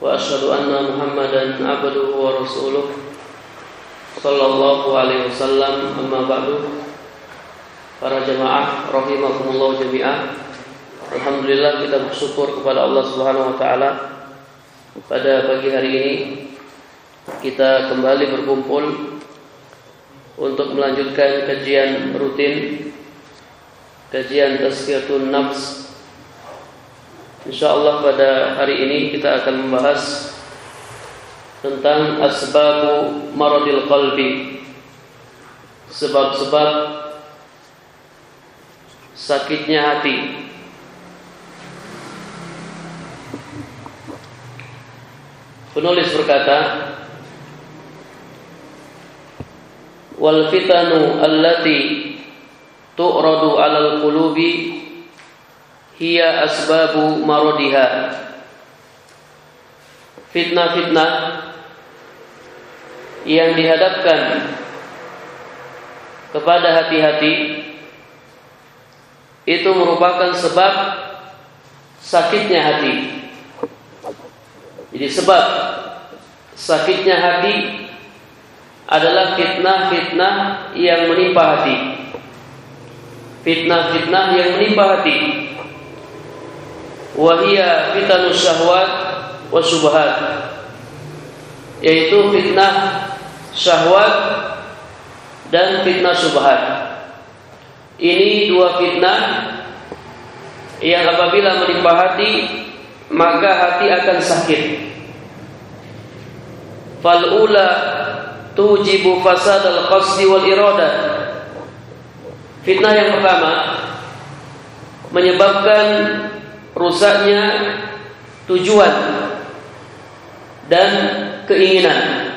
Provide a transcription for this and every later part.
وأشهد أن محمدا عبده ورسوله صلى الله عليه وسلم أما بعد para jemaah rahimakumullah jami'ah Alhamdulillah kita bersyukur kepada Allah Subhanahu wa taala pada pagi hari ini kita kembali berkumpul untuk melanjutkan kajian rutin kajian tazkiyatun nafs Insyaallah pada hari ini kita akan membahas tentang asbabu maradil qalbi. Sebab-sebab sakitnya hati. Penulis berkata, "Wal fitanu allati tu'radu 'alal qulubi hiya asbabu marodiha fitnah-fitnah yang dihadapkan kepada hati-hati itu merupakan sebab sakitnya hati. Jadi sebab sakitnya hati adalah fitnah-fitnah yang menimpa hati. Fitnah-fitnah yang menimpa hati wahia fitanus syahwat wa subhat yaitu fitnah syahwat dan fitnah subhat ini dua fitnah yang apabila menimpa hati maka hati akan sakit. Fal ula tujibu fasad al qasdi wal irada. Fitnah yang pertama menyebabkan rusaknya tujuan dan keinginan.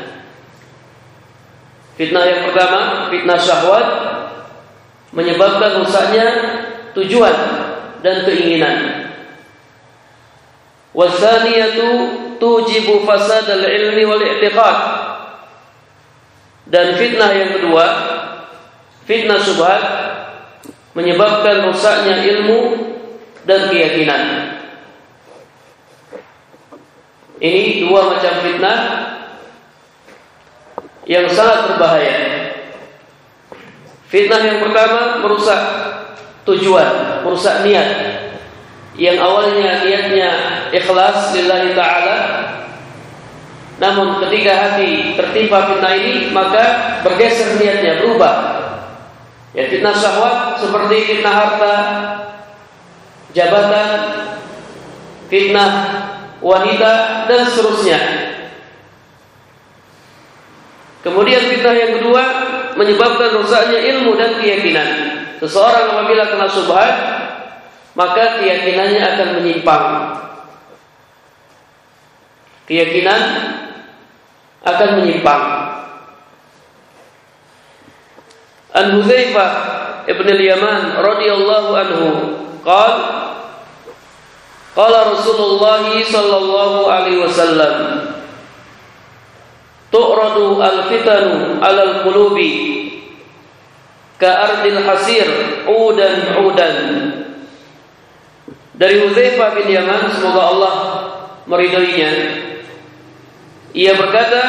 Fitnah yang pertama, fitnah syahwat menyebabkan rusaknya tujuan dan keinginan. Wasaniyatu tujibu fasad al-ilmi wal i'tiqad. Dan fitnah yang kedua, fitnah subhat menyebabkan rusaknya ilmu dan keyakinan. Ini dua macam fitnah yang sangat berbahaya. Fitnah yang pertama merusak tujuan, merusak niat. Yang awalnya niatnya ikhlas lillahi taala namun ketika hati tertimpa fitnah ini maka bergeser niatnya berubah. Ya fitnah syahwat seperti fitnah harta, jabatan, fitnah wanita dan seterusnya. Kemudian fitnah yang kedua menyebabkan rusaknya ilmu dan keyakinan. Seseorang apabila kena subhat, maka keyakinannya akan menyimpang. Keyakinan akan menyimpang. An Hudzaifah ibn al-Yaman radhiyallahu anhu Qal. Qala Rasulullah sallallahu alaihi wasallam Tu'radu al-fitanu 'alal qulubi ka'ardil hasir udan udan. Dari Hudzaifah bin Yaman semoga Allah meridainya ia berkata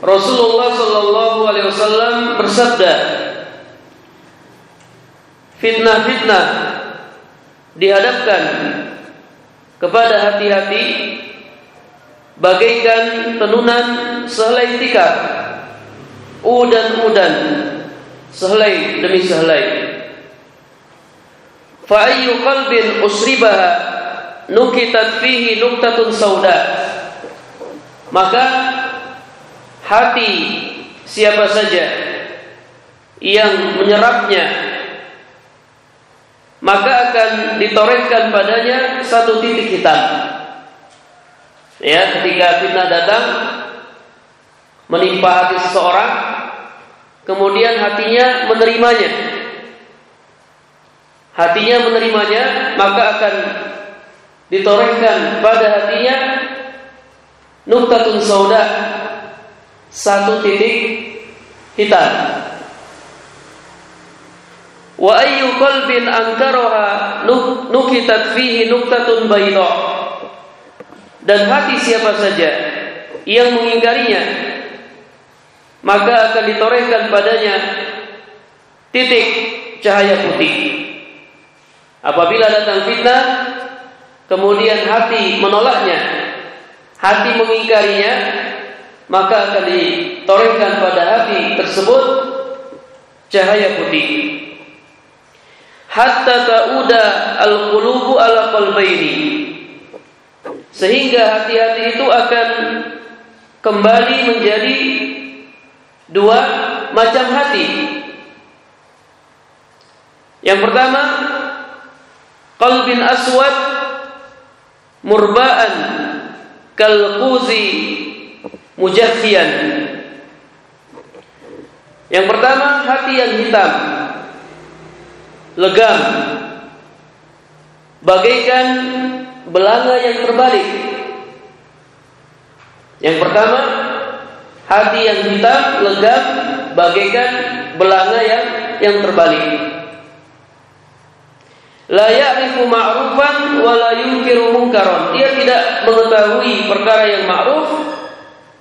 Rasulullah sallallahu alaihi wasallam bersabda fitnah-fitnah dihadapkan kepada hati-hati bagaikan tenunan sehelai tikar udan-udan sehelai demi sehelai. Fa ayyu qalbin usribaha nukitat fihi nuktatun sauda. Maka hati siapa saja yang menyerapnya maka akan ditorehkan padanya satu titik hitam. Ya, ketika fitnah datang menimpa hati seseorang, kemudian hatinya menerimanya. Hatinya menerimanya, maka akan ditorehkan pada hatinya nuktatun sauda satu titik hitam. Wa ayyu qalbin ankaraha nukitat fihi nuktatun bayda. Dan hati siapa saja yang mengingkarinya maka akan ditorehkan padanya titik cahaya putih. Apabila datang fitnah, kemudian hati menolaknya, hati mengingkarinya, maka akan ditorehkan pada hati tersebut cahaya putih. Hatta ta'uda al-qulubu ala qalbaini. Sehingga hati-hati itu akan kembali menjadi dua macam hati. Yang pertama, qalbin aswad murba'an kalquzi mujaffian. Yang pertama, hati yang hitam, legam, bagaikan belanga yang terbalik. Yang pertama, hati yang hitam, legam, bagaikan belanga yang yang terbalik. La ya'rifu ma'rufan wa la yunkiru. Dia tidak mengetahui perkara yang ma'ruf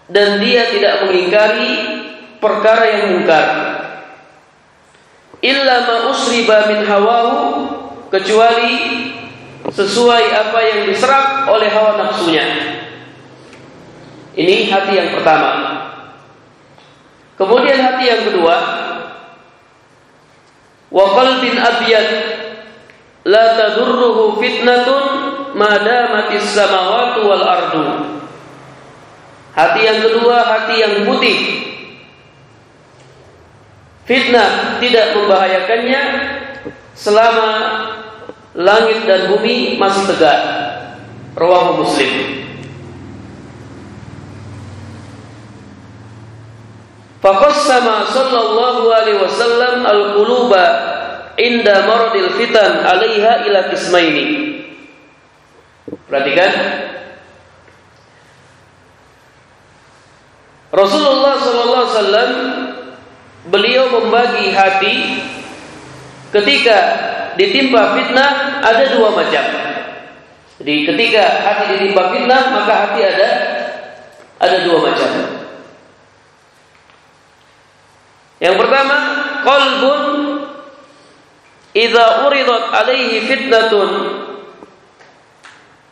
dan dia tidak mengingkari perkara yang mungkar. Illa ma usriba min hawahu kecuali sesuai apa yang diserap oleh hawa nafsunya. Ini hati yang pertama. Kemudian hati yang kedua, wa qalbin abyad la tadurruhu fitnatun madamatis samawati wal ardu. Hati yang kedua hati yang putih. Fitnah tidak membahayakannya selama langit dan bumi masih tegak. Rawahu Muslim. Faqassama sallallahu alaihi wasallam al-quluba inda maradil fitan alaiha ila kismaini. Perhatikan. Rasulullah sallallahu alaihi wasallam beliau membagi hati ketika ditimpa fitnah ada dua macam. Jadi ketika hati ditimpa fitnah maka hati ada ada dua macam. Yang pertama, qalbun idza uridat alaihi fitnatun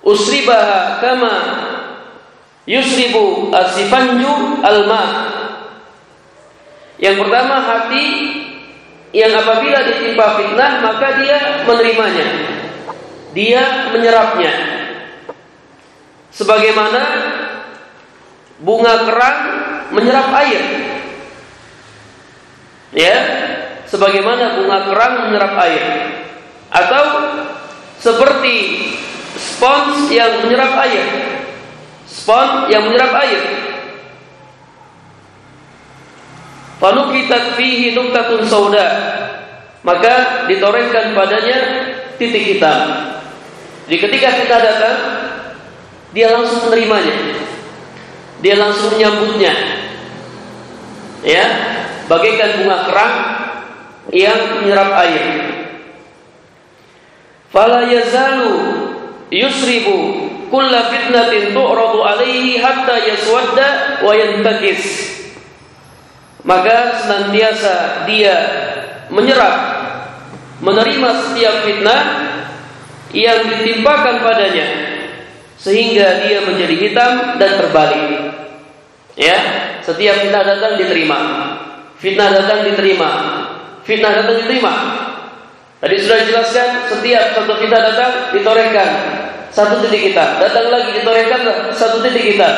usribaha kama yusribu asifanju alma yang pertama hati yang apabila ditimpa fitnah maka dia menerimanya. Dia menyerapnya. Sebagaimana bunga kerang menyerap air. Ya sebagaimana bunga kerang menyerap air. Atau seperti spons yang menyerap air. Spons yang menyerap air Fanukitat fihi nuktatun sauda maka ditorehkan padanya titik hitam. Jadi ketika kita datang dia langsung menerimanya. Dia langsung menyambutnya. Ya, bagaikan bunga kerang yang menyerap air. Fala yazalu yusribu kulla fitnatin tu'radu alaihi hatta yaswadda wa yantakis. Maka senantiasa dia menyerap menerima setiap fitnah yang ditimpakan padanya sehingga dia menjadi hitam dan terbalik. Ya, setiap fitnah datang diterima. Fitnah datang diterima fitnah datang diterima. Tadi sudah dijelaskan setiap satu fitnah datang ditorehkan satu titik kita, datang lagi ditorehkan satu titik kita.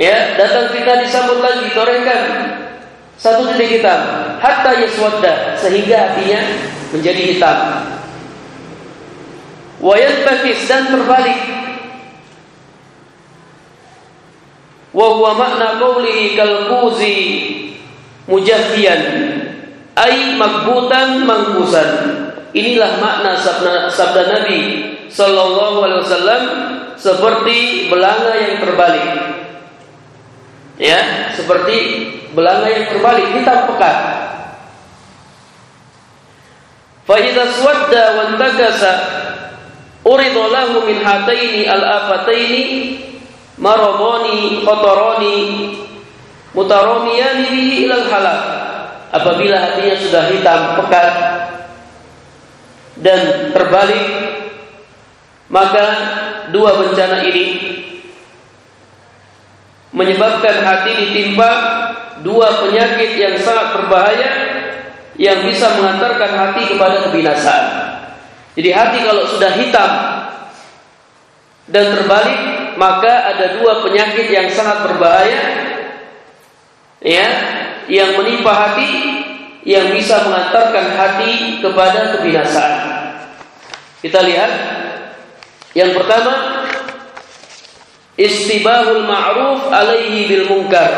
Ya, datang fitnah disambut lagi ditorehkan satu titik kita. Hatta yaswadda sehingga hatinya menjadi hitam. Wayan bakis dan terbalik. wa huwa makna qawlihi kal kuzi mujahdiyan ay makbutan mangkusan inilah makna sabda, sabda Nabi sallallahu alaihi wasallam seperti belanga yang terbalik ya seperti belanga yang terbalik hitam pekat. Fa idza suwadda wa takasa uridalahu min hataini al-afataini maradoni kotoroni mutaromiyani bihi ilal halak. Apabila hatinya sudah hitam pekat dan terbalik maka dua bencana ini menyebabkan hati ditimpa dua penyakit yang sangat berbahaya yang bisa mengantarkan hati kepada kebinasaan. Jadi hati kalau sudah hitam dan terbalik maka ada dua penyakit yang sangat berbahaya ya yang menimpa hati yang bisa mengantarkan hati kepada kebinasaan. Kita lihat yang pertama istibahul ma'ruf alaihi bil munkar.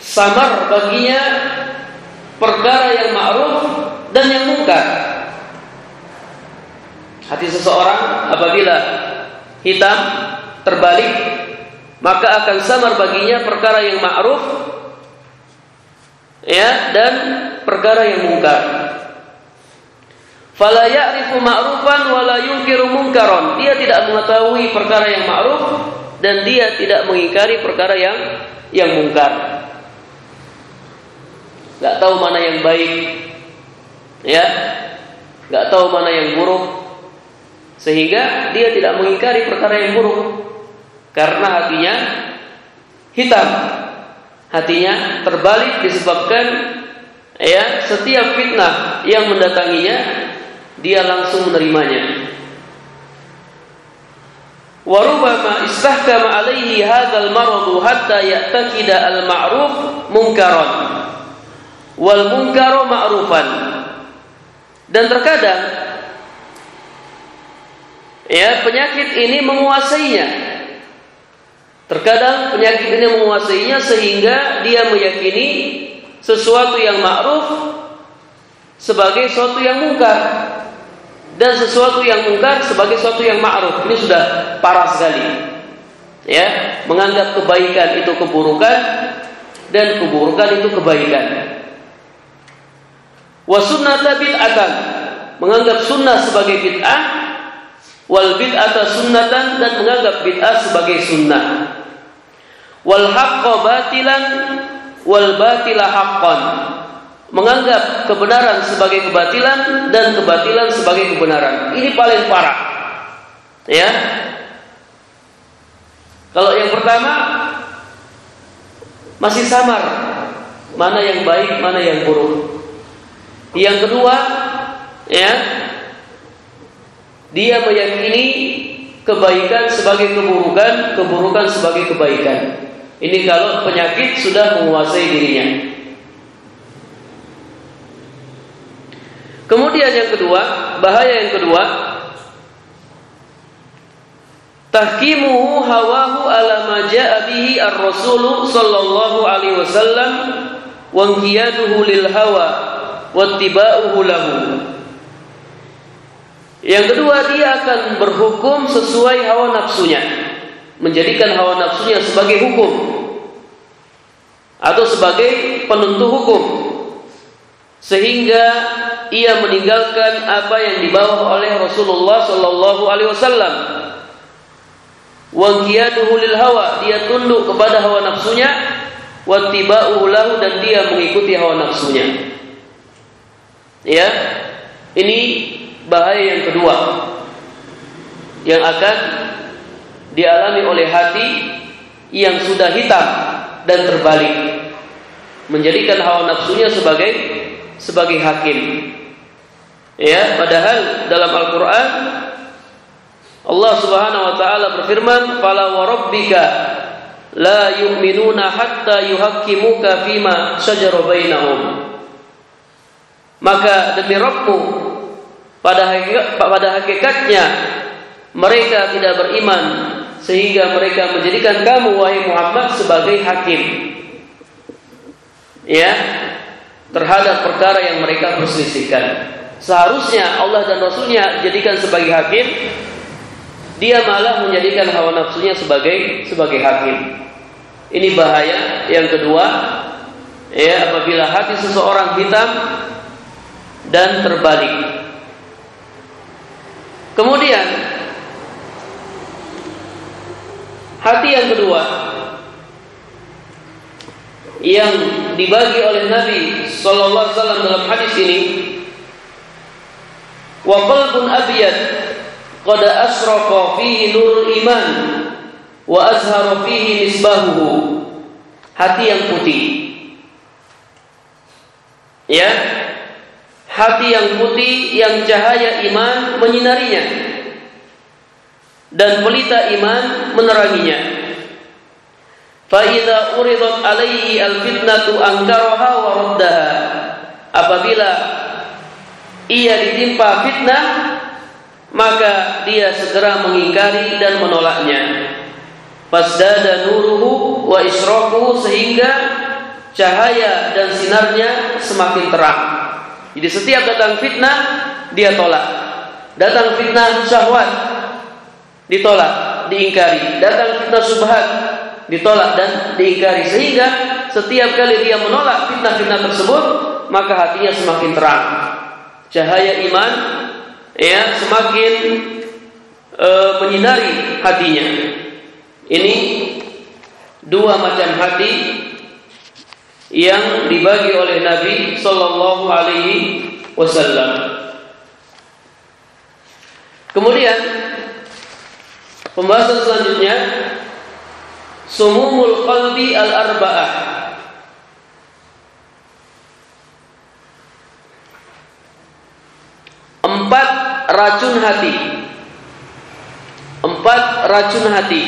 Samar baginya perkara yang ma'ruf dan yang munkar. Hati seseorang apabila hitam terbalik maka akan samar baginya perkara yang ma'ruf ya dan perkara yang mungkar. Fala ya'rifu ma'rufan wa la munkaron. Dia tidak mengetahui perkara yang ma'ruf dan dia tidak mengingkari perkara yang yang mungkar. Gak tahu mana yang baik, ya, gak tahu mana yang buruk, sehingga dia tidak mengingkari perkara yang buruk karena hatinya hitam. Hatinya terbalik disebabkan ya setiap fitnah yang mendatanginya dia langsung menerimanya. Warubama istahkama alaihi hadzal maradu hatta ya'taqida al-ma'ruf munkaran wal munkaru ma'rufan. Dan terkadang ya penyakit ini menguasainya. Terkadang penyakit ini menguasainya sehingga dia meyakini sesuatu yang ma'ruf sebagai sesuatu yang mungkar dan sesuatu yang mungkar sebagai sesuatu yang ma'ruf. Ini sudah parah sekali. Ya, menganggap kebaikan itu keburukan dan keburukan itu kebaikan. Wa sunnata bid'atan. Menganggap sunnah sebagai bid'ah wal bid'ata sunnatan dan menganggap bid'ah sebagai sunnah wal haqqa batilan wal batila haqqan menganggap kebenaran sebagai kebatilan dan kebatilan sebagai kebenaran. Ini paling parah. Ya? Kalau yang pertama masih samar. Mana yang baik mana yang buruk. Yang kedua ya dia meyakini kebaikan sebagai keburukan, keburukan sebagai kebaikan. Ini kalau penyakit sudah menguasai dirinya. Kemudian yang kedua, bahaya yang kedua, tahkimuhu hawahu ala ma jaa bihi ar-rasul sallallahu alaihi wasallam wa lil hawa wattiba'uhu lahu. Yang kedua dia akan berhukum sesuai hawa nafsunya. Menjadikan hawa nafsunya sebagai hukum atau sebagai penentu hukum sehingga ia meninggalkan apa yang dibawa oleh Rasulullah sallallahu alaihi wasallam. Wangkiyaduhu hawa, dia tunduk kepada hawa nafsunya, wattiba'uhu dan dia mengikuti hawa nafsunya. Ya. Ini bahaya yang kedua yang akan dialami oleh hati yang sudah hitam dan terbalik menjadikan hawa nafsunya sebagai sebagai hakim ya padahal dalam Al-Qur'an Allah Subhanahu wa taala berfirman fala wa rabbika la yu'minuna hatta yuhaqqimuka fima shajara bainahum maka demi Rabbmu pada hakikat, pada hakikatnya mereka tidak beriman sehingga mereka menjadikan kamu wahai Muhammad sebagai hakim. Ya, terhadap perkara yang mereka perselisihkan. Seharusnya Allah dan Rasulnya jadikan sebagai hakim, dia malah menjadikan hawa nafsunya sebagai sebagai hakim. Ini bahaya. Yang kedua, ya apabila hati seseorang hitam dan terbalik. Kemudian hati yang kedua yang dibagi oleh Nabi sallallahu alaihi wasallam dalam hadis ini wa qalbun abyad qad asraqa fihi nurul iman wa azhara fihi misbahuhu hati yang putih. Ya? Hati yang putih yang cahaya iman menyinarinya. Dan pelita iman meneranginya Fa'idha uridat alaihi al-fitnatu angkaroha wa. Apabila ia ditimpa fitnah, maka dia segera mengingkari dan menolaknya. Fasdada nuruhu wa israquhu sehingga cahaya dan sinarnya semakin terang. Jadi setiap datang fitnah dia tolak. Datang fitnah syahwat ditolak, diingkari. Datang fitnah subhat ditolak dan diingkari. Sehingga setiap kali dia menolak fitnah-fitnah tersebut maka hatinya semakin terang. Cahaya iman ya semakin e, menyinari hatinya. Ini dua macam hati yang dibagi oleh Nabi Sallallahu Alaihi Wasallam. Kemudian pembahasan selanjutnya Sumumul qalbi al-arba'ah. Empat racun hati. Empat racun hati.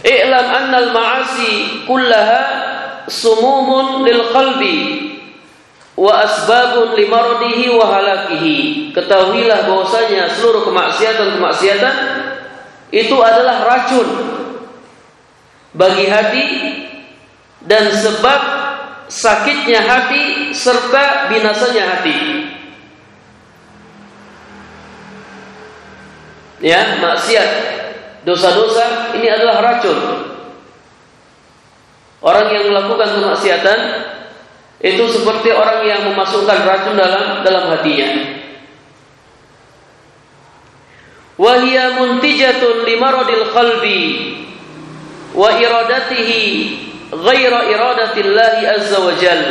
I'lam anna al-ma'asi kullaha sumumun lil qalbi wa asbabun limaradihi wa halakihi. Ketahuilah bahwasanya seluruh kemaksiatan-kemaksiatan itu adalah racun bagi hati dan sebab sakitnya hati serta binasanya hati. Ya, maksiat, dosa-dosa ini adalah racun. Orang yang melakukan kemaksiatan itu seperti orang yang memasukkan racun dalam dalam hatinya wahia muntijatun limaradil qalbi wa iradatihi ghaira iradatillahi azza wa jal.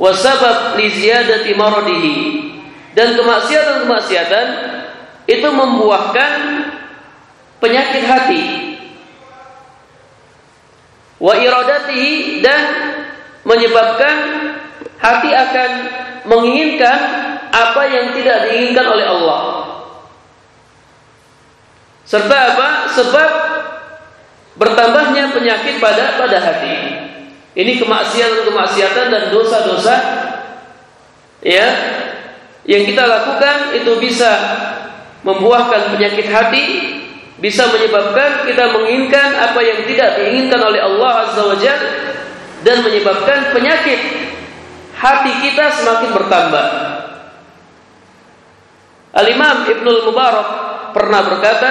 Wa sabab li ziyadati maradihi. Dan kemaksiatan-kemaksiatan itu membuahkan penyakit hati. Wa iradatihi dan menyebabkan hati akan menginginkan apa yang tidak diinginkan oleh Allah Serta apa? Sebab bertambahnya penyakit pada pada hati. Ini kemaksiatan-kemaksiatan dan dosa-dosa ya yang kita lakukan itu bisa membuahkan penyakit hati, bisa menyebabkan kita menginginkan apa yang tidak diinginkan oleh Allah Azza wa dan menyebabkan penyakit hati kita semakin bertambah. Al-Imam Ibnul Mubarak pernah berkata,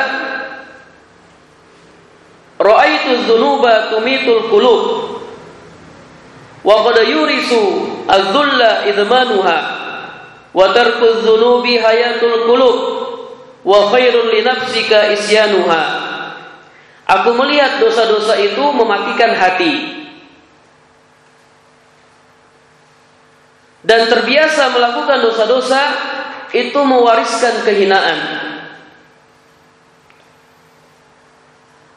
Ra'aitu dzunuba tumitul qulub wa qad yurisu adzulla idmanuha wa tarku dzunubi hayatul qulub wa khairun li nafsika isyanuha. Aku melihat dosa-dosa itu mematikan hati. Dan terbiasa melakukan dosa-dosa itu mewariskan kehinaan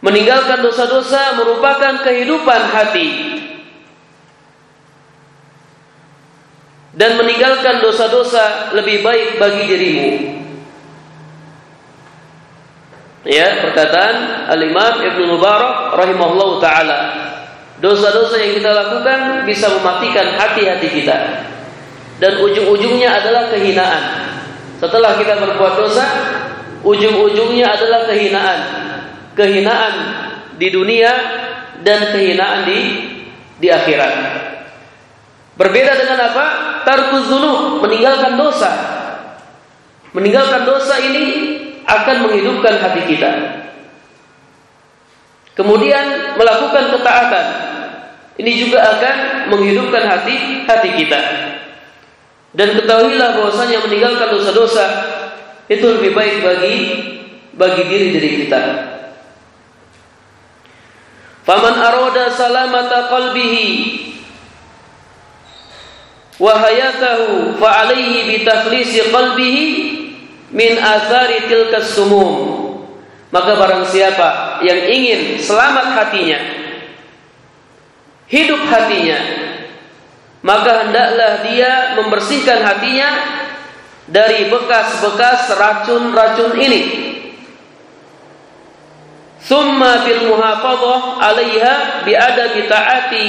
Meninggalkan dosa-dosa merupakan kehidupan hati. Dan meninggalkan dosa-dosa lebih baik bagi dirimu. Ya, perkataan Al-Imam Ibnu Mubarak rahimahullah taala. Dosa-dosa yang kita lakukan bisa mematikan hati-hati kita. Dan ujung-ujungnya adalah kehinaan. Setelah kita berbuat dosa, ujung-ujungnya adalah kehinaan. Kehinaan di dunia dan kehinaan di di akhirat. Berbeda dengan apa? Tarkuz meninggalkan dosa. Meninggalkan dosa ini akan menghidupkan hati kita. Kemudian melakukan ketaatan. Ini juga akan menghidupkan hati hati kita. Dan ketahuilah bahwasanya meninggalkan dosa-dosa itu lebih baik bagi bagi diri diri kita. Faman arada salamata qalbihi wa hayatahu fa alaihi bi takhlisi qalbihi min athari tilka sumum. Maka barang siapa yang ingin selamat hatinya, hidup hatinya, maka hendaklah dia membersihkan hatinya dari bekas-bekas racun-racun ini. Summa bil muhafadhah 'alaiha bi adabi ta'ati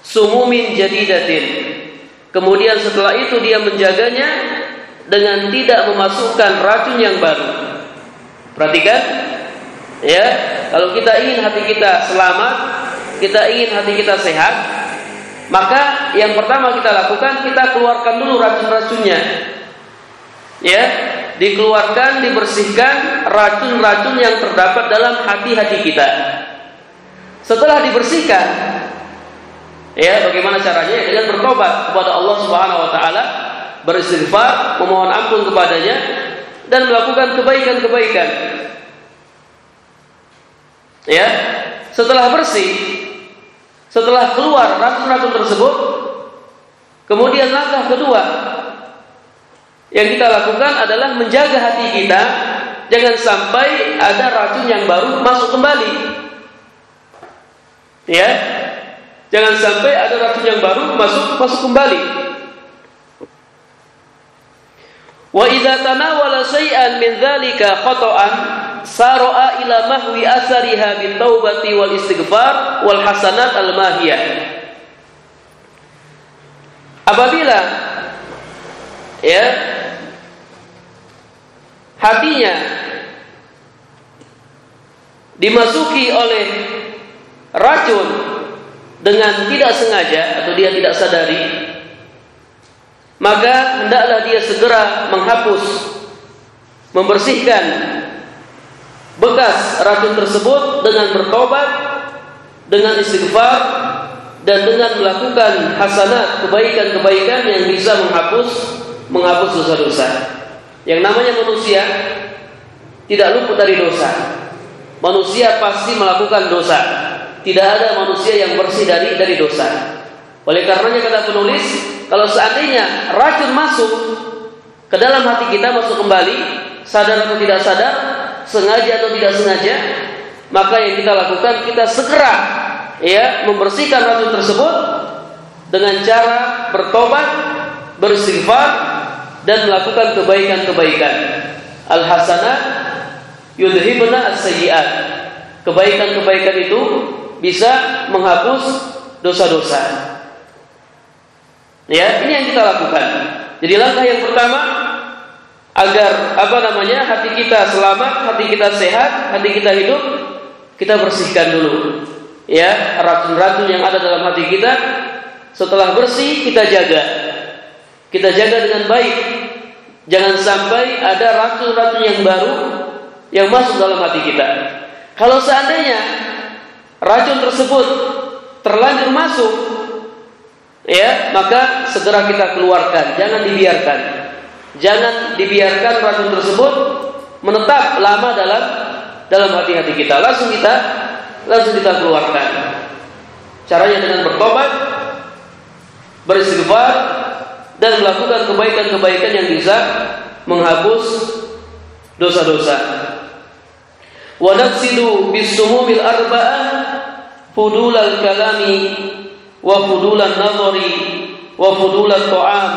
sumumin jadidatin. Kemudian setelah itu dia menjaganya dengan tidak memasukkan racun yang baru. Perhatikan ya, kalau kita ingin hati kita selamat, kita ingin hati kita sehat, maka yang pertama kita lakukan kita keluarkan dulu racun-racunnya. Ya, dikeluarkan, dibersihkan racun-racun yang terdapat dalam hati-hati kita. Setelah dibersihkan, ya bagaimana caranya? Dengan bertobat kepada Allah Subhanahu wa taala, beristighfar, memohon ampun kepadanya dan melakukan kebaikan-kebaikan. Ya, setelah bersih, setelah keluar racun-racun tersebut, kemudian langkah kedua yang kita lakukan adalah menjaga hati kita jangan sampai ada racun yang baru masuk kembali. Ya. Jangan sampai ada racun yang baru masuk masuk kembali. Wa idza tanawala syai'an min dzalika khata'an saro'a ila mahwi asariha bin taubati wal istighfar wal hasanat al mahiyah. Apabila ya. Hatinya dimasuki oleh racun dengan tidak sengaja atau dia tidak sadari maka hendaklah dia segera menghapus membersihkan bekas racun tersebut dengan bertobat, dengan istighfar dan dengan melakukan hasanat kebaikan-kebaikan yang bisa menghapus menghapus dosa-dosa. Yang namanya manusia tidak luput dari dosa. Manusia pasti melakukan dosa. Tidak ada manusia yang bersih dari dari dosa. Oleh karenanya kata penulis, kalau seandainya racun masuk ke dalam hati kita masuk kembali, sadar atau tidak sadar, sengaja atau tidak sengaja, maka yang kita lakukan kita segera ya membersihkan racun tersebut dengan cara bertobat, beristighfar dan melakukan kebaikan-kebaikan. Al hasanah yudhibna as-sayyi'at. Kebaikan-kebaikan itu bisa menghapus dosa-dosa. Ya, ini yang kita lakukan. Jadi langkah yang pertama agar apa namanya hati kita selamat, hati kita sehat, hati kita hidup, kita bersihkan dulu. Ya, racun-racun yang ada dalam hati kita setelah bersih kita jaga. Kita jaga dengan baik. Jangan sampai ada racun-racun yang baru yang masuk dalam hati kita. Kalau seandainya racun tersebut terlanjur masuk, ya maka segera kita keluarkan, jangan dibiarkan. Jangan dibiarkan racun tersebut menetap lama dalam dalam hati-hati kita. Langsung kita langsung kita keluarkan. Caranya dengan bertobat, beristighfar dan melakukan kebaikan-kebaikan yang bisa menghapus dosa-dosa. Wa nafsidu bisumumil arba'ah fudulal kalami wa fudulan nazari wa fudulat ta'am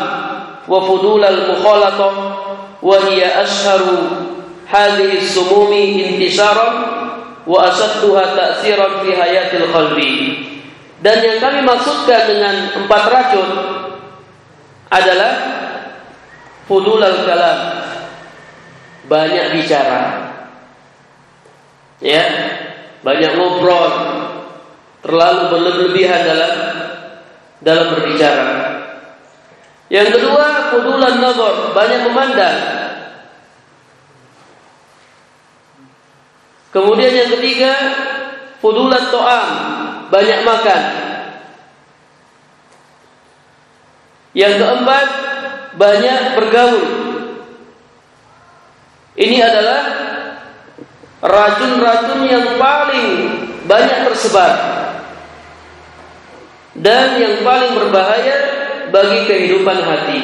wa fudulal mukhalatah wa hiya asharu hadhihi sumumi intisaran wa asadduha ta'siran fi hayatil qalbi. Dan yang kami maksudkan dengan empat racun adalah fudul al kalam banyak bicara. Ya, banyak ngobrol, terlalu berlebihan dalam dalam berbicara. Yang kedua, fudulan nazar, banyak memandang. Kemudian yang ketiga, fudulan to'am, banyak makan. Yang keempat, banyak bergaul. Ini adalah racun-racun yang paling banyak tersebar dan yang paling berbahaya bagi kehidupan hati.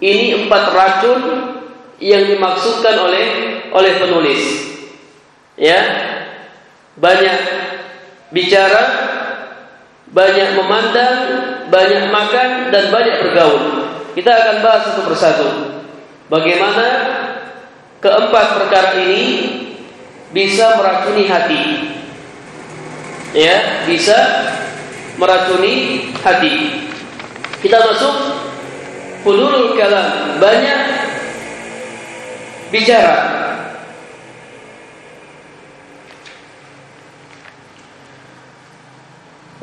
Ini empat racun yang dimaksudkan oleh oleh penulis. Ya. Banyak bicara, banyak memandang, banyak makan dan banyak bergaul. Kita akan bahas satu persatu. Bagaimana keempat perkara ini bisa meracuni hati. Ya, bisa meracuni hati. Kita masuk hudul kalam, banyak bicara.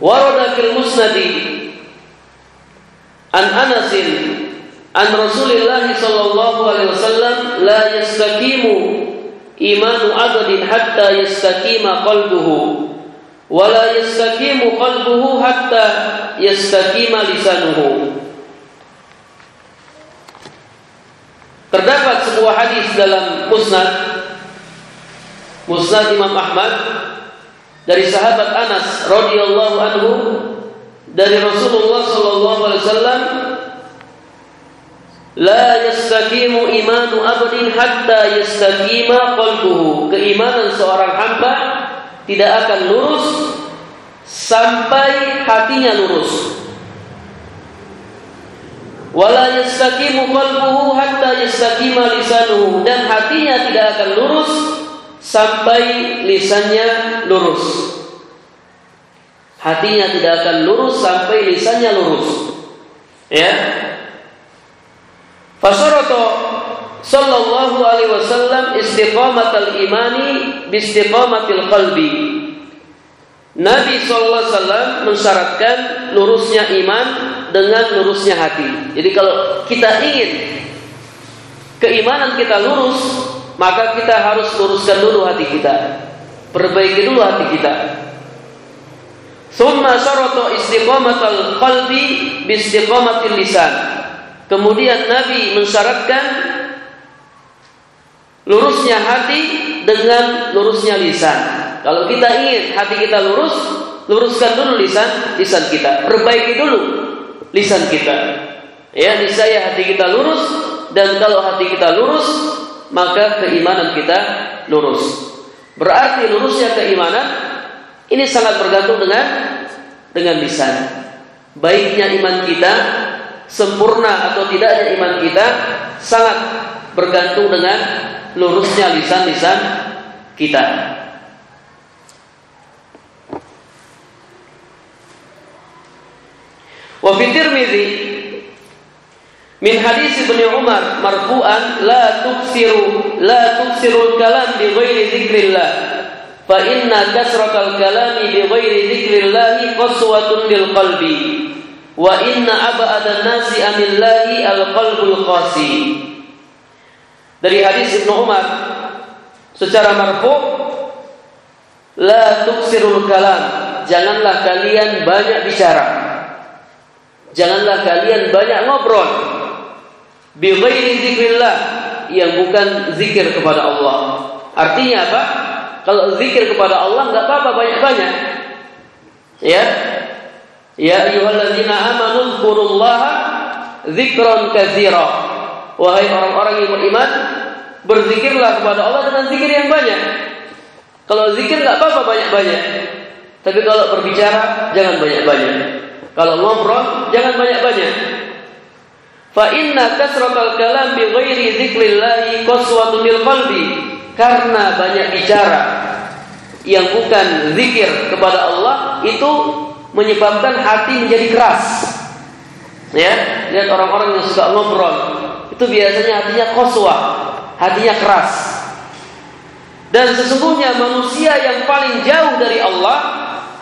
Warada fil musnadi an Anasin an Rasulillah sallallahu alaihi wasallam la yastaqimu imanu abdin hatta yastaqima qalbuhu wala yastaqimu qalbuhu hatta yastaqima lisanuhu. Terdapat sebuah hadis dalam Musnad Musnad Imam Ahmad dari sahabat Anas radhiyallahu anhu dari Rasulullah sallallahu alaihi wasallam La yastaqimu imanu abdin hatta yastaqima qalbuhu. Keimanan seorang hamba tidak akan lurus sampai hatinya lurus. Wala yastaqimu qalbuhu hatta yastaqima lisanuhu dan hatinya tidak akan lurus sampai lisannya lurus. Hatinya tidak akan lurus sampai lisannya lurus. Ya. Fasarato sallallahu alaihi wasallam istiqamatal imani bi istiqamatil qalbi. Nabi sallallahu alaihi wasallam mensyaratkan lurusnya iman dengan lurusnya hati. Jadi kalau kita ingin keimanan kita lurus, maka kita harus luruskan dulu hati kita. Perbaiki dulu hati kita. Summa syarata istiqamatal qalbi bi istiqamatil lisan. Kemudian Nabi mensyaratkan lurusnya hati dengan lurusnya lisan. Kalau kita ingin hati kita lurus, luruskan dulu lisan lisan kita. Perbaiki dulu lisan kita. Ya, niscaya hati kita lurus dan kalau hati kita lurus, maka keimanan kita lurus. Berarti lurusnya keimanan ini sangat bergantung dengan dengan lisan. Baiknya iman kita, sempurna atau tidaknya iman kita sangat bergantung dengan lurusnya lisan-lisan kita. Wa fi Tirmizi min hadis Ibnu Umar marfu'an la tuksiru la tuksiru kalam bi ghairi dzikrillah fa inna kasratal kalami bi ghairi dzikrillah qaswatun lil qalbi. Wa inna ab'adan nasi anillahi al qalbul qasi dari hadis Ibnu Umar secara marfu la tuksirul kalam. Janganlah kalian banyak bicara. Janganlah kalian banyak ngobrol bi ghairi zikrillah yang bukan zikir kepada Allah artinya apa kalau zikir kepada Allah enggak apa-apa banyak-banyak ya ya ayyuhalladzina amanu dzkurullaha dzikran katsira Wahai orang-orang yang beriman, berzikirlah kepada Allah dengan zikir yang banyak. Kalau zikir nggak apa-apa banyak-banyak. Tapi kalau berbicara jangan banyak-banyak. Kalau ngobrol jangan banyak-banyak. Fa inna kasratal kalam bi ghairi dzikrillah qaswatun lil qalbi. Karena banyak bicara yang bukan zikir kepada Allah itu menyebabkan hati menjadi keras. Ya, lihat orang-orang yang suka ngobrol, itu biasanya hatinya koswa, hatinya keras. Dan sesungguhnya manusia yang paling jauh dari Allah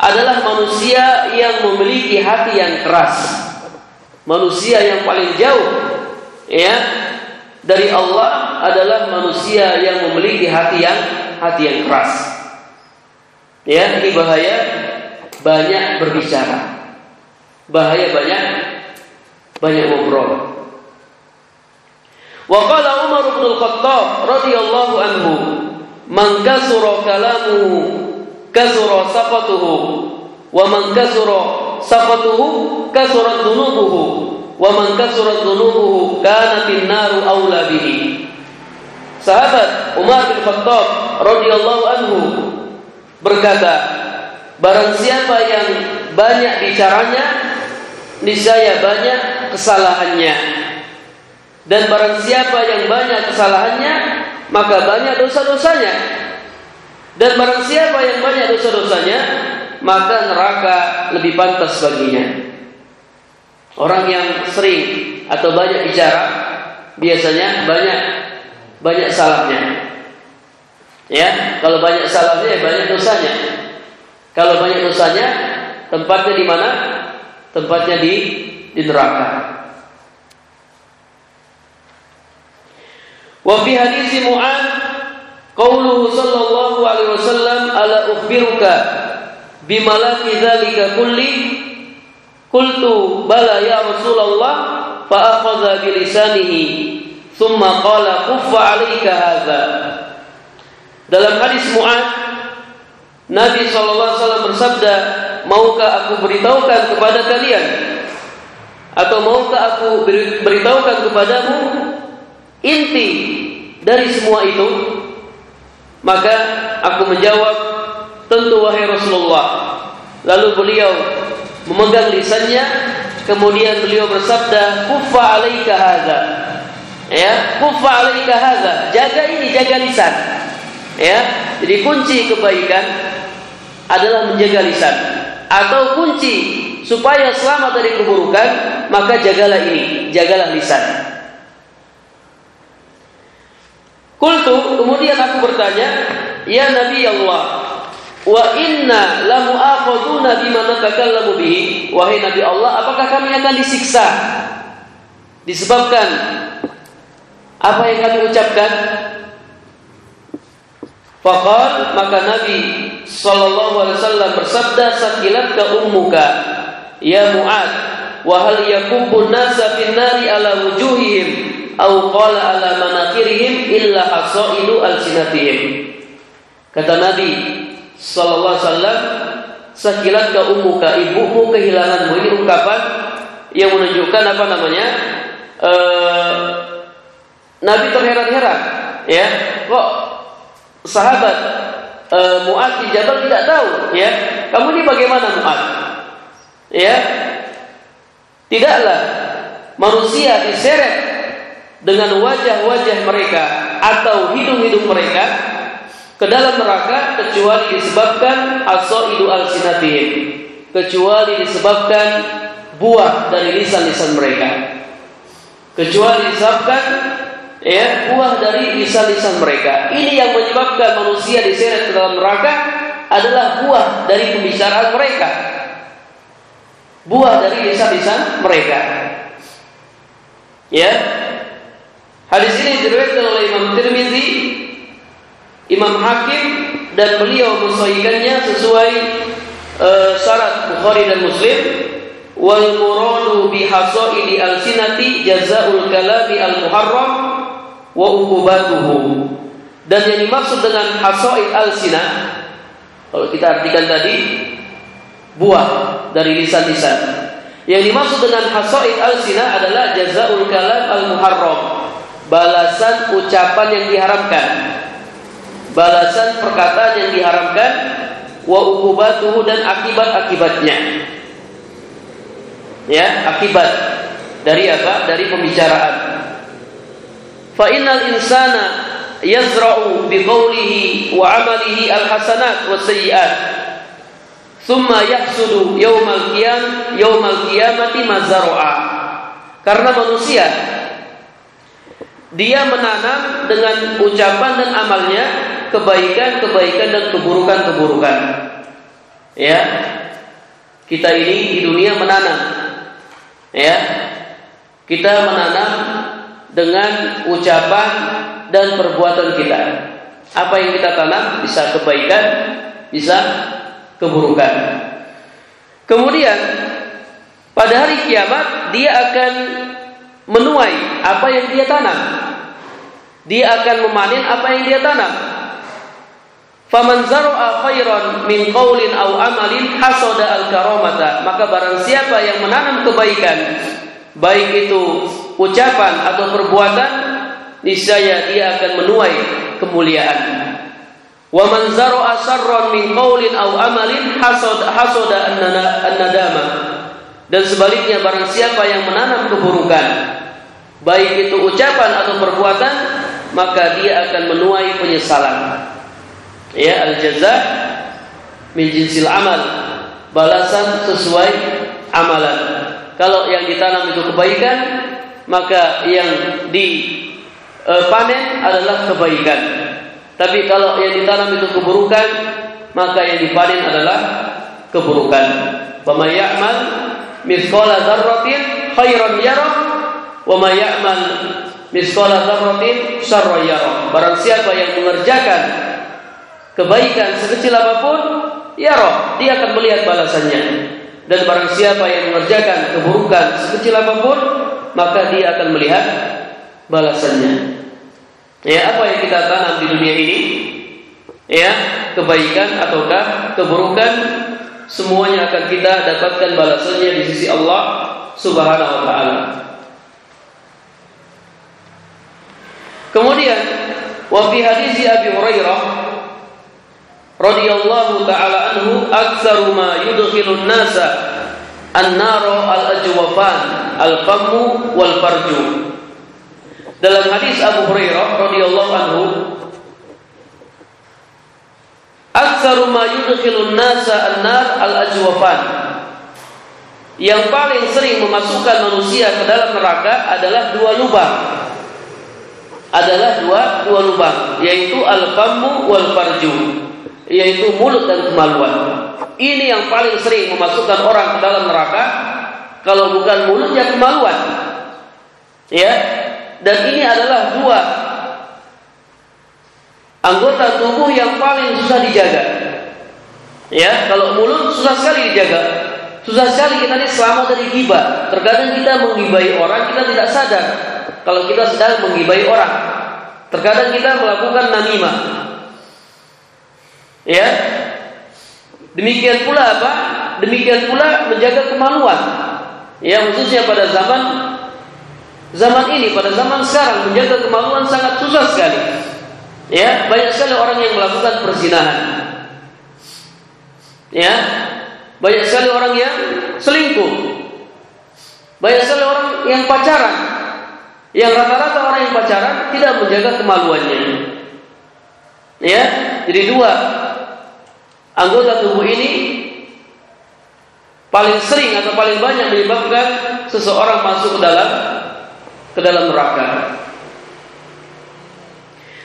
adalah manusia yang memiliki hati yang keras. Manusia yang paling jauh ya dari Allah adalah manusia yang memiliki hati yang hati yang keras. Ya, ini bahaya banyak berbicara. Bahaya banyak banyak ngobrol. Wa qala Umar bin Al-Khattab radhiyallahu anhu, "Man kasura kalamuhu kasura saqatuhu, wa saqatuhu kasura dhunubuhu, wa man kasura dhunubuhu kana naru aula bihi." Sahabat Umar bin Khattab radhiyallahu anhu berkata, barang siapa yang banyak bicaranya, niscaya banyak kesalahannya. Dan barang siapa yang banyak kesalahannya, maka banyak dosa-dosanya. Dan barang siapa yang banyak dosa-dosanya, maka neraka lebih pantas baginya. Orang yang sering atau banyak bicara, biasanya banyak banyak salahnya. Ya, kalau banyak salahnya ya banyak dosanya. Kalau banyak dosanya, tempatnya di mana? Tempatnya di di neraka. Wa fi hadis Mu'ad qauluhu sallallahu alaihi wasallam ala ukhbiruka bimalaki dzalika kulli qultu bala ya Rasulullah fa akhadha bi lisanihi thumma qala kuffa 'alaika hadza Dalam hadis Mu'ad Nabi SAW bersabda Maukah aku beritahukan kepada kalian Atau maukah aku beritahukan kepadamu inti dari semua itu? Maka aku menjawab, tentu wahai Rasulullah. Lalu beliau memegang lisannya, kemudian beliau bersabda, "Kuffa 'alaika hadza." Ya, kuffa 'alaika hadza. Jaga ini, jaga lisan. Ya, jadi kunci kebaikan adalah menjaga lisan atau kunci supaya selamat dari keburukan, maka jagalah ini, jagalah lisan. Kultu kemudian aku bertanya, ya Nabi Allah, wa inna la mu'akhaduna bima natakallamu bihi. Wahai Nabi Allah, apakah kami akan disiksa disebabkan apa yang kami ucapkan? Faqal maka Nabi sallallahu alaihi wasallam bersabda sakilat ka ummuka ya Mu'ad wa hal yakubun nasa fin nari ala wujuhihim au qala ala manakirihim illa hasaidu alsinatihim. Kata Nabi sallallahu alaihi wasallam, sakilat ka ummuka ibumu kehilanganmu. Ini ungkapan yang menunjukkan apa namanya? Uh, Nabi terheran-heran, ya. Kok sahabat uh, Mu'ad di Jabal tidak tahu, ya. Kamu ini bagaimana Mu'ad? Ya. Tidaklah manusia diseret dengan wajah-wajah mereka atau hidung-hidung mereka ke dalam neraka kecuali disebabkan asaidu al-sinatihim. Kecuali disebabkan buah dari lisan-lisan mereka. Kecuali disebabkan ya buah dari lisan-lisan mereka. Ini yang menyebabkan manusia diseret ke dalam neraka adalah buah dari pembicaraan mereka. Buah dari lisan-lisan mereka. Ya. Hadis ini diriwayatkan oleh Imam Tirmizi, Imam Hakim dan beliau mensahihkannya sesuai uh, syarat Bukhari dan Muslim. Wal muradu bi hasaidi al-sinati jazaul kalami al-muharram wa uqubatuhu. Dan yang dimaksud dengan hasaid al-sinah kalau kita artikan tadi buah dari lisan-lisan. Yang dimaksud dengan hasaid al-sinah adalah jazaul kalam al-muharram balasan ucapan yang diharamkan balasan perkataan yang diharamkan wa ukubatuhu dan akibat-akibatnya. Ya akibat. Dari apa? Dari pembicaraan. Fa innal insana yazra'u bi qawlihi wa 'amalihi al hasanat wa sayyi'at. Thumma yahsudu yaumal qiyam yaumal qiyamati mazar'a karena manusia dia menanam dengan ucapan dan amalnya kebaikan-kebaikan dan keburukan-keburukan. Ya. Kita ini di dunia menanam. Ya. Kita menanam dengan ucapan dan perbuatan kita. Apa yang kita tanam bisa kebaikan, bisa keburukan. Kemudian pada hari kiamat dia akan menuai apa yang dia tanam. Dia akan memanen apa yang dia tanam. Faman zar'a khairan min qaulin aw amalin hasada al karamata. Maka barang siapa yang menanam kebaikan, baik itu ucapan atau perbuatan, niscaya dia akan menuai kemuliaan. Wa man zar'a sarran min qaulin aw amalin hasada hasada an-nadama. Dan sebaliknya barang siapa yang menanam keburukan baik itu ucapan atau perbuatan maka dia akan menuai penyesalan. Ya al-jaza min jinsil amal. Balasan sesuai amalan. Kalau yang ditanam itu kebaikan, maka yang dipanen e, adalah kebaikan. Tapi kalau yang ditanam itu keburukan, maka yang dipanen adalah keburukan. Pemayaman ya'mal mithqala dzarratin khairan yarah wa may ya'mal mithqala dzarratin syarran yarah. Barang siapa yang mengerjakan kebaikan sekecil apa pun, ya roh, dia akan melihat balasannya. Dan barang siapa yang mengerjakan keburukan sekecil apa pun, maka dia akan melihat balasannya. Ya, apa yang kita tanam di dunia ini? Ya, kebaikan ataukah keburukan semuanya akan kita dapatkan balasannya di sisi Allah Subhanahu wa taala. Kemudian wa fi hadis Abi Hurairah radhiyallahu taala anhu aktsaru ma yudkhilun nasa an-nara al-ajwafan al-famu wal farju. Dalam hadis Abu Hurairah radhiyallahu anhu Aktsaru ma yudkhilun nasa an-nar al-ajwafan. Yang paling sering memasukkan manusia ke dalam neraka adalah dua lubang. Adalah dua dua lubang, yaitu al-fammu wal farju, yaitu mulut dan kemaluan. Ini yang paling sering memasukkan orang ke dalam neraka kalau bukan mulut ya kemaluan. Ya. Dan ini adalah dua anggota tubuh yang paling susah dijaga. Ya, kalau mulut susah sekali dijaga. Susah sekali kita ini selamat dari gibah. Terkadang kita menggibai orang, kita tidak sadar kalau kita sedang menggibai orang. Terkadang kita melakukan namimah. Ya. Demikian pula apa? Demikian pula menjaga kemaluan. Ya, khususnya pada zaman zaman ini, pada zaman sekarang menjaga kemaluan sangat susah sekali. Ya, banyak sekali orang yang melakukan perzinahan. Ya, banyak sekali orang yang selingkuh. Banyak sekali orang yang pacaran. Yang rata-rata orang yang pacaran tidak menjaga kemaluannya. Ya, jadi dua anggota tubuh ini paling sering atau paling banyak menyebabkan seseorang masuk ke dalam ke dalam neraka.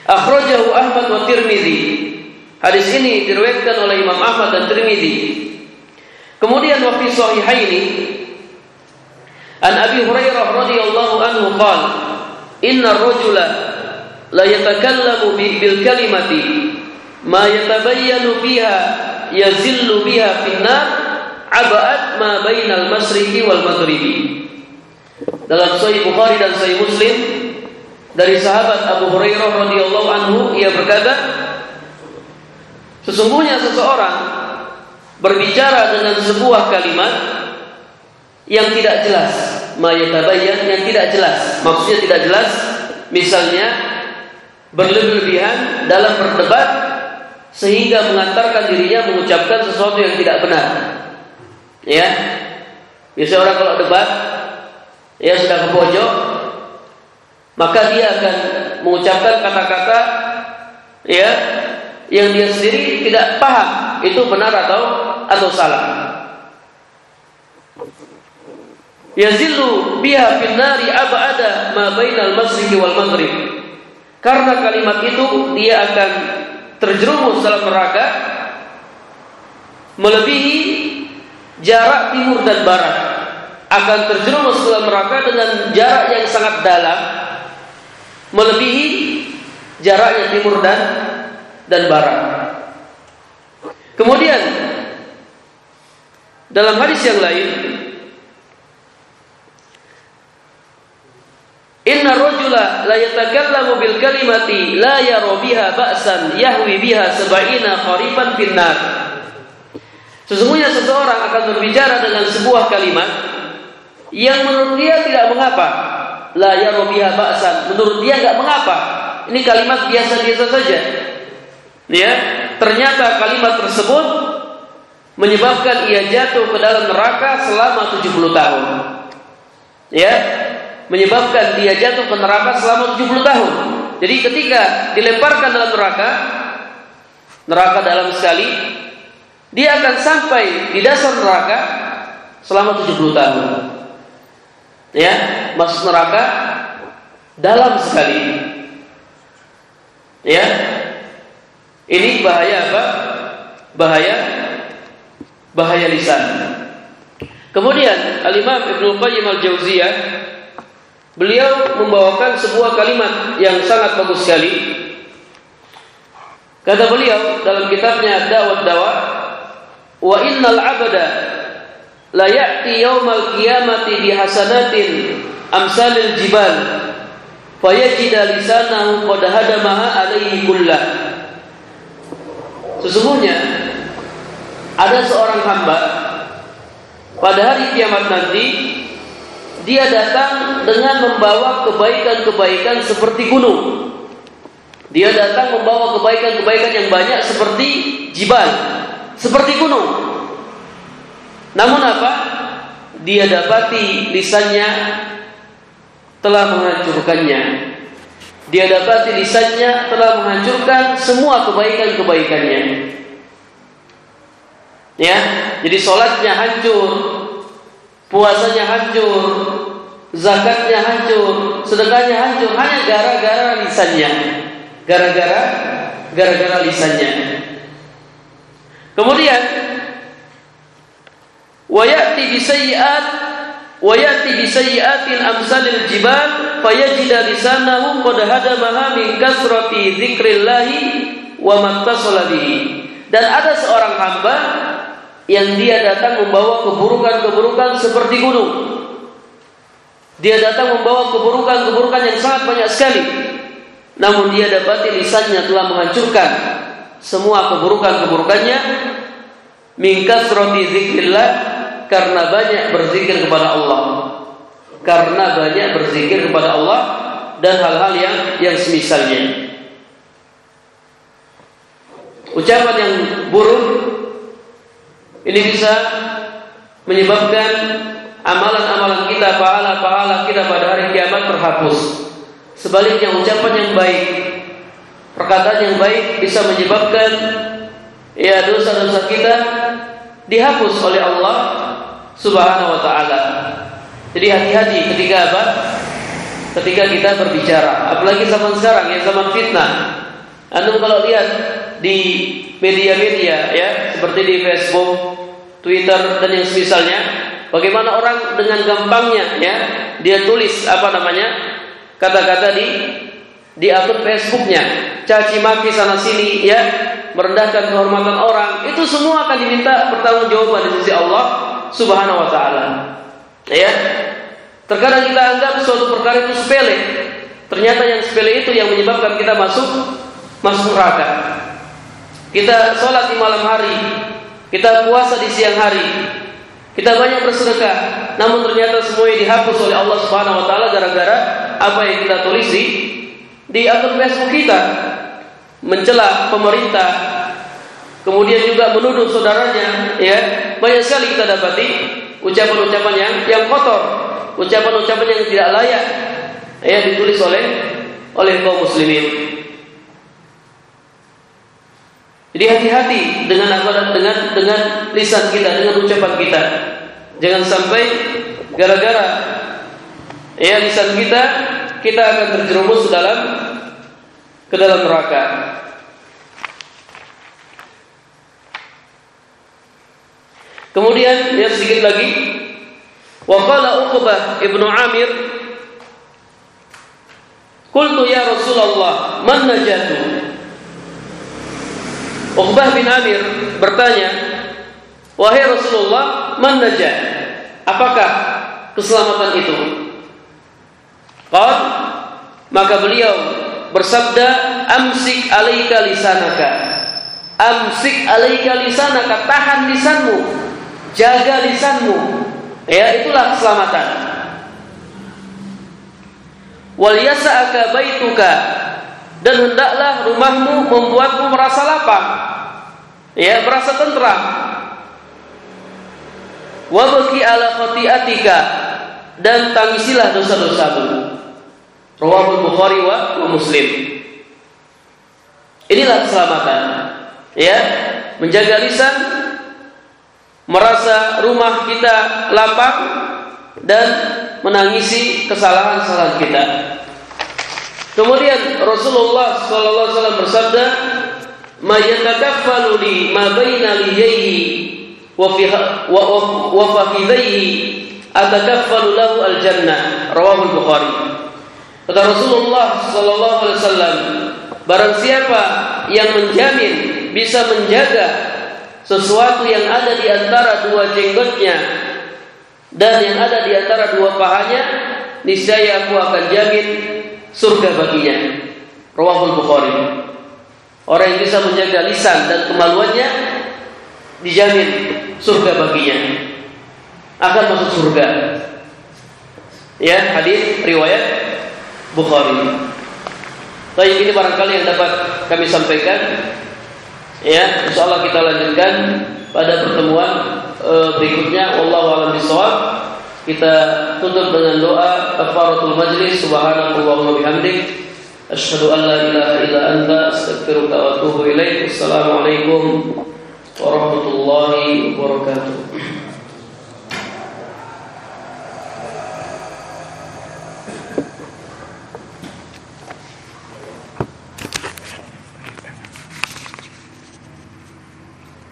Akhrajahu Ahmad wa Tirmizi. Hadis ini diriwayatkan oleh Imam Ahmad dan Tirmizi. Kemudian wa fi sahihaini An Abi Hurairah radhiyallahu anhu qala Inna ar-rajula la yatakallamu bil kalimati ma yatabayyanu biha yazillu biha fin nar abad ma bainal masyriqi wal maghribi. Dalam Sahih Bukhari dan Sahih Muslim dari sahabat Abu Hurairah radhiyallahu anhu ia berkata sesungguhnya seseorang berbicara dengan sebuah kalimat yang tidak jelas mayatabayyan yang tidak jelas. Maksudnya tidak jelas misalnya berlebihan dalam berdebat sehingga mengantarkan dirinya mengucapkan sesuatu yang tidak benar. Ya? Biasa orang kalau debat ya sudah ke pojok maka dia akan mengucapkan kata-kata ya yang dia sendiri tidak paham itu benar atau atau salah. Yazillu biha fil nari abada ma bainal masriqi wal maghrib. Karena kalimat itu dia akan terjerumus dalam neraka melebihi jarak timur dan barat. Akan terjerumus dalam neraka dengan jarak yang sangat dalam melebihi jaraknya timur dan dan barat. Kemudian dalam hadis yang lain Inna rajula la yatakallamu bil kalimati la yara biha ba'san yahwi biha sab'ina kharifan finnar. Sesungguhnya seseorang akan berbicara dengan sebuah kalimat yang menurut dia tidak mengapa. La yara biha ba'san. Menurut dia enggak mengapa. Ini kalimat biasa-biasa saja. Ya, ternyata kalimat tersebut menyebabkan ia jatuh ke dalam neraka selama 70 tahun. Ya, menyebabkan dia jatuh ke neraka selama 70 tahun. Jadi ketika dilemparkan dalam neraka, neraka dalam sekali, dia akan sampai di dasar neraka selama 70 tahun. Ya, masuk neraka dalam sekali. Ya. Ini bahaya apa? Bahaya bahaya lisan. Kemudian Al-Imam Ibnu Qayyim Al-Jauziyah Beliau membawakan sebuah kalimat yang sangat bagus sekali. Kata beliau dalam kitabnya Dawat Dawa, "Wa innal 'abda la ya'ti yaumal qiyamati bi hasanatin amsalil jibal fayajida lisanahu qad hadamaha alaihi kullah." Sesungguhnya ada seorang hamba pada hari kiamat nanti dia datang dengan membawa kebaikan-kebaikan seperti gunung. Dia datang membawa kebaikan-kebaikan yang banyak seperti jibal, seperti gunung. Namun apa? Dia dapati lisannya telah menghancurkannya. Dia dapati lisannya telah menghancurkan semua kebaikan-kebaikannya. Ya, jadi sholatnya hancur, puasanya hancur, zakatnya hancur, sedekahnya hancur hanya gara-gara lisannya. Gara-gara gara-gara lisannya. Kemudian wayati bisayyi'at wayati bisayyi'atin amsalil jibal fayajida lisanahu qad hadamaha min kasrati dzikrillahi wa mattasala bihi. Dan ada seorang hamba yang dia datang membawa keburukan-keburukan seperti gunung. Dia datang membawa keburukan-keburukan yang sangat banyak sekali. Namun dia dapati lisannya telah menghancurkan semua keburukan-keburukannya mingkas roti zikrillah karena banyak berzikir kepada Allah. Karena banyak berzikir kepada Allah dan hal-hal yang yang semisalnya. Ucapan yang buruk ini bisa menyebabkan amalan-amalan kita, pahala-pahala kita pada hari kiamat terhapus. Sebaliknya ucapan yang baik, perkataan yang baik bisa menyebabkan ya dosa-dosa kita dihapus oleh Allah Subhanahu wa taala. Jadi hati-hati ketika apa? Ketika kita berbicara, apalagi zaman sekarang yang zaman fitnah. Anda kalau lihat di media-media ya, seperti di Facebook, Twitter dan yang semisalnya, bagaimana orang dengan gampangnya ya dia tulis apa namanya kata-kata di di akun Facebooknya, caci maki sana sini ya, merendahkan kehormatan orang, itu semua akan diminta pertanggungjawaban di sisi Allah Subhanahu wa taala. Ya. Terkadang kita anggap suatu perkara itu sepele, ternyata yang sepele itu yang menyebabkan kita masuk masuk neraka. Kita sholat di malam hari, kita puasa di siang hari. Kita banyak bersedekah, namun ternyata semuanya dihapus oleh Allah Subhanahu wa taala gara-gara apa yang kita tulis di di akun Facebook kita. Mencela pemerintah, kemudian juga menuduh saudaranya, ya. Banyak sekali kita dapati ucapan-ucapan yang yang kotor, ucapan-ucapan yang tidak layak ya ditulis oleh oleh kaum muslimin. Jadi hati-hati dengan dengan dengan lisan kita, dengan ucapan kita. Jangan sampai gara-gara ya lisan kita kita akan terjerumus ke dalam ke dalam neraka. Kemudian ya sedikit lagi wa qala Uqbah ibnu Amir Qultu ya Rasulullah man najatu Uqbah bin Amir bertanya Wahai Rasulullah man najat Apakah keselamatan itu? Qad maka beliau bersabda amsik alaika lisanaka. Amsik alaika lisanaka tahan lisanmu jaga lisanmu. Ya itulah keselamatan. Wal yasa'aka baituka dan hendaklah rumahmu membuatmu merasa lapang ya merasa tentram wa baki ala khati'atika dan tangisilah dosa-dosamu Rawahul Bukhari wa, Muslim. Inilah keselamatan. Ya, menjaga lisan, merasa rumah kita lapang dan menangisi kesalahan-kesalahan kita. Kemudian Rasulullah sallallahu alaihi wasallam bersabda, "Ma yatakaffalu li ma baina liyaihi wa fi wa wa atakaffalu lahu al-jannah." Rawahul Bukhari. Kata Rasulullah sallallahu alaihi wasallam, barang siapa yang menjamin bisa menjaga sesuatu yang ada di antara dua jenggotnya dan yang ada di antara dua pahanya, niscaya aku akan jamin surga baginya. Rawahul Bukhari. Orang yang bisa menjaga lisan dan kemaluannya dijamin surga baginya. Akan masuk surga. Ya, hadis riwayat Bukhari. Baik ini barangkali yang dapat kami sampaikan. Ya, insyaallah kita lanjutkan pada pertemuan e, berikutnya. Wallahu a'lam bishawab. Kita tutup dengan doa kafaratul majlis subhanakallahumma bihamdik asyhadu an la ilaha illa anta astaghfiruka wa atubu ilaik. Assalamualaikum warahmatullahi wabarakatuh.